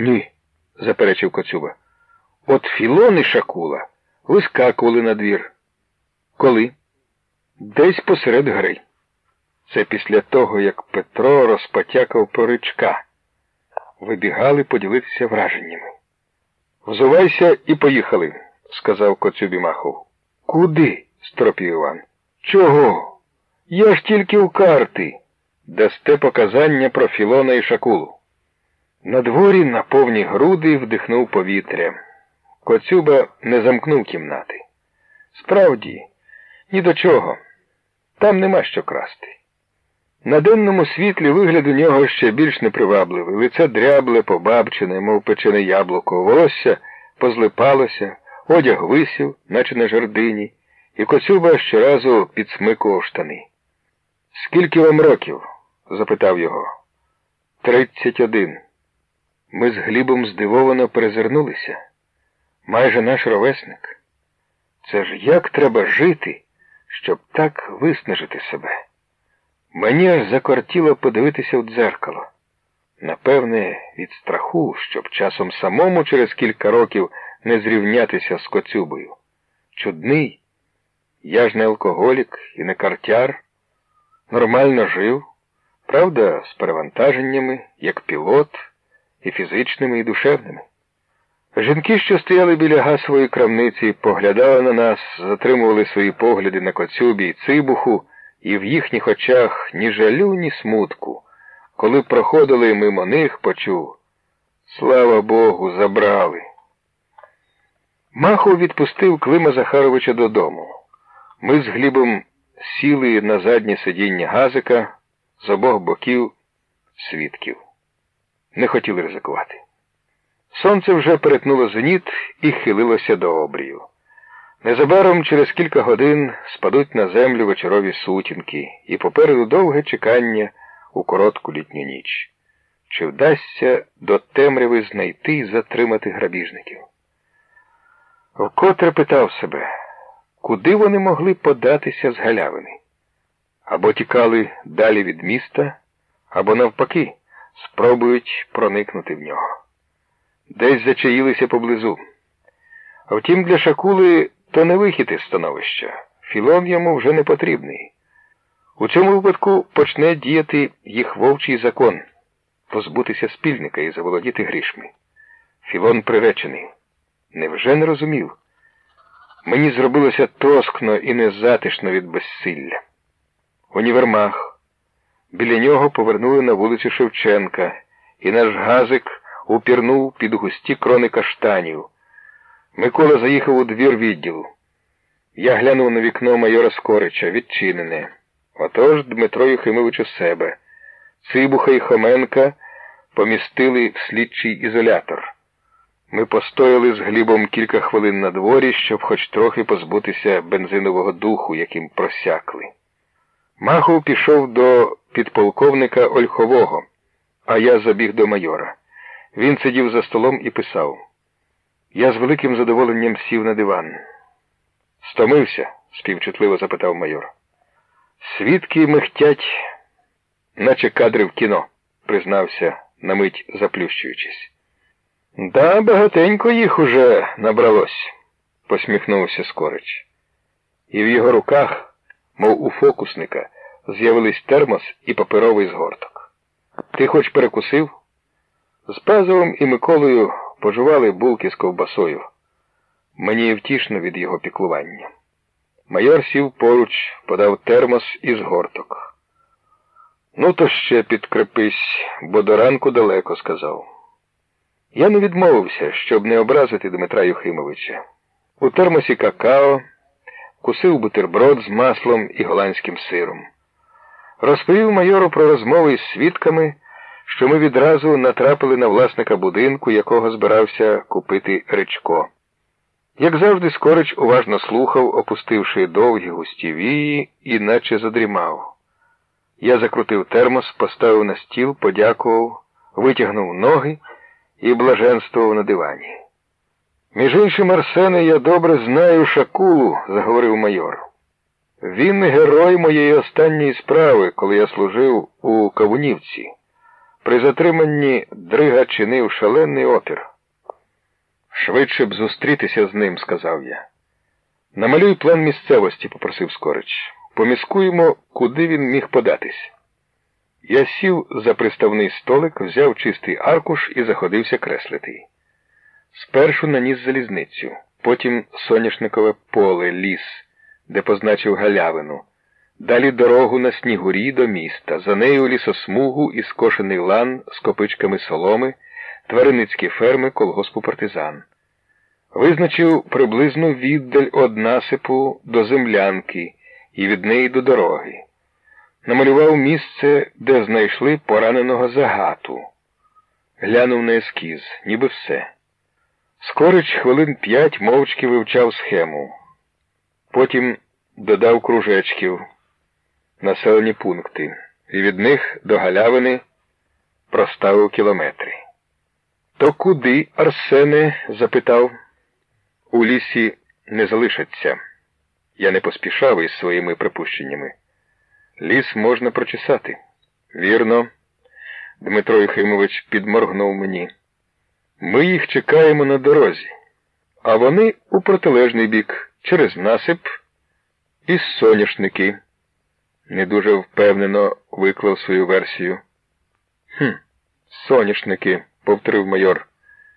Ні, заперечив Коцюба. От Філон і Шакула вискакували на двір. Коли? Десь посеред гри. Це після того, як Петро розпотякав поричка. Вибігали поділитися враженнями. Взувайся і поїхали, сказав Коцюбі Махов. Куди? стропів Іван. Чого? Я ж тільки в карти. Дасте показання про Філона і Шакулу. На дворі на повні груди вдихнув повітря. Коцюба не замкнув кімнати. Справді, ні до чого. Там нема що красти. На денному світлі вигляд у нього ще більш непривабливий. Лице дрябле, побабчене, мов печене яблуко, волосся позлипалося, одяг висів, наче на жердині, і Коцюба щоразу підсмикував штани. Скільки вам років? запитав його. Тридцять один. Ми з Глібом здивовано перезирнулися. Майже наш ровесник. Це ж як треба жити, щоб так виснажити себе? Мені аж закортіло подивитися в дзеркало. Напевне, від страху, щоб часом самому через кілька років не зрівнятися з коцюбою. Чудний, я ж не алкоголік і не картяр, нормально жив, правда, з перевантаженнями, як пілот, і фізичними, і душевними. Жінки, що стояли біля гасової крамниці, поглядали на нас, затримували свої погляди на коцюбі і цибуху, і в їхніх очах ні жалю, ні смутку. Коли проходили мимо них, почув Слава Богу, забрали. Махов відпустив Клима Захаровича додому. Ми з Глібом сіли на заднє сидіння газика з обох боків свідків. Не хотіли ризикувати. Сонце вже перетнуло зеніт і хилилося до обрію. Незабаром через кілька годин спадуть на землю вечорові сутінки, і попереду довге чекання у коротку літню ніч. Чи вдасться до темряви знайти і затримати грабіжників? Вкотре питав себе, куди вони могли податися з галявини? Або тікали далі від міста, або навпаки, спробують проникнути в нього. Десь зачаїлися поблизу. А втім, для Шакули то не вихід із становища. Філон йому вже не потрібний. У цьому випадку почне діяти їх вовчий закон позбутися спільника і заволодіти грішми. Філон приречений. Невже не розумів? Мені зробилося тоскно і незатишно від безсилля. Універмаг. Біля нього повернули на вулицю Шевченка, і наш газик упірнув під густі крони каштанів. Микола заїхав у двір відділу. Я глянув на вікно майора Скорича, відчинене. Отож Дмитро Юхимович у себе. Цибуха і Хоменка помістили в слідчий ізолятор. Ми постояли з Глібом кілька хвилин на дворі, щоб хоч трохи позбутися бензинового духу, яким просякли. Махов пішов до підполковника Ольхового, а я забіг до майора. Він сидів за столом і писав. Я з великим задоволенням сів на диван. Стомився? співчутливо запитав майор. Свідки михтять, наче кадри в кіно, признався, на мить заплющуючись. Да, багатенько їх уже набралось, посміхнувся Скорич. І в його руках, мов у фокусника, з'явились термос і паперовий згорток. Ти хоч перекусив? З Пазовим і Миколою пожували булки з ковбасою. Мені втішно від його піклування. Майор сів поруч, подав термос і згорток. Ну, то ще підкрепись, бо до ранку далеко сказав. Я не відмовився, щоб не образити Дмитра Юхимовича. У термосі какао кусив бутерброд з маслом і голландським сиром. Розповів майору про розмови з свідками що ми відразу натрапили на власника будинку, якого збирався купити Речко. Як завжди, Скорич уважно слухав, опустивши довгі густі вії, і наче задрімав. Я закрутив термос, поставив на стіл, подякував, витягнув ноги і блаженствував на дивані. Між іншим, Арсене, я добре знаю Шакулу, заговорив майор. Він герой моєї останньої справи, коли я служив у Кавунівці. При затриманні Дрига чинив шалений опір. Швидше б зустрітися з ним, сказав я. Намалюй план місцевості, попросив Скорич. Поміскуємо, куди він міг податись. Я сів за приставний столик, взяв чистий аркуш і заходився креслити. Спершу наніс залізницю, потім соняшникове поле, ліс, де позначив галявину. Далі дорогу на снігурі до міста, за нею лісосмугу і скошений лан з копичками соломи, тваринницькі ферми колгоспу партизан. Визначив приблизну віддаль од насипу до землянки і від неї до дороги. Намалював місце, де знайшли пораненого загату. Глянув на ескіз, ніби все. Скорич хвилин п'ять мовчки вивчав схему. Потім додав кружечків, населені пункти, і від них до галявини проставив кілометри. То куди, Арсене? запитав. У лісі не залишаться. Я не поспішав із своїми припущеннями. Ліс можна прочесати. Вірно, Дмитро Єхимович підморгнув мені. Ми їх чекаємо на дорозі, а вони у протилежний бік, через насип і соняшники. Не дуже впевнено виклав свою версію. Хм, соняшники, повторив майор.